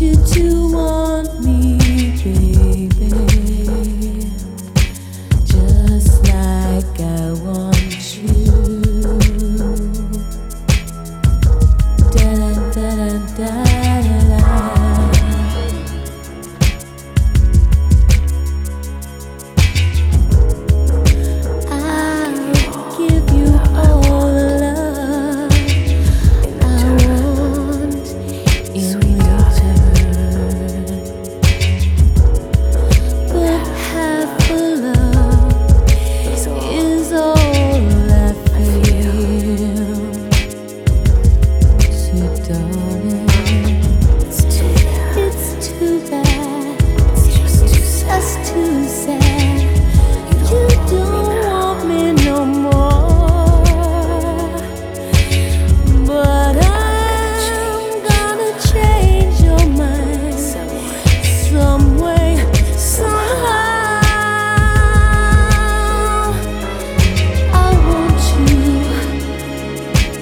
you do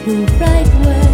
the right way.